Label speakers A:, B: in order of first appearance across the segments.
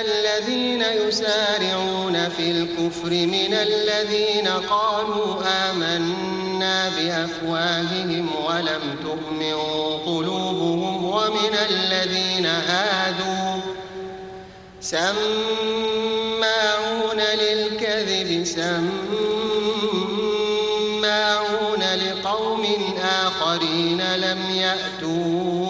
A: الذين يسارعون في الكفر من الذين قالوا آمنا بأفواههم ولم تؤمن قلوبهم ومن الذين هادوا سماعون للكذب سماعون لقوم آخرين لم يأتوك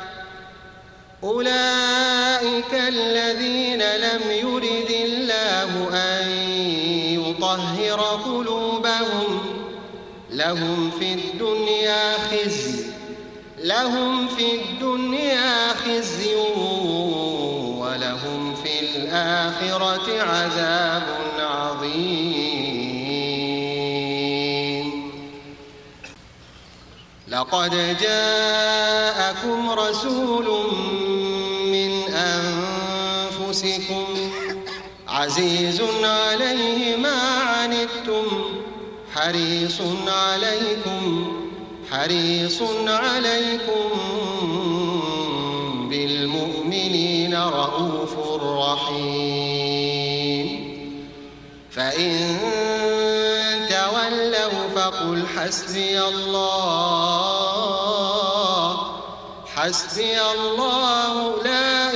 A: أولئك الذين لم يرد الله أن يطهر قلوبهم. لهم في الدنيا خزي لهم في الدنيا خزي ولهم في الآخرة عذاب عظيم. لقد جاءكم رسول من أنفسكم عزيز عليه ما عنتم حريص عليكم حريص عليكم. بالمؤمنين رؤوف رحيم. فإن تولوا فقل حسبي الله حسبي الله لا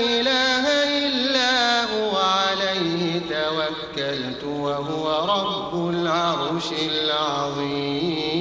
A: رب العرش العظيم.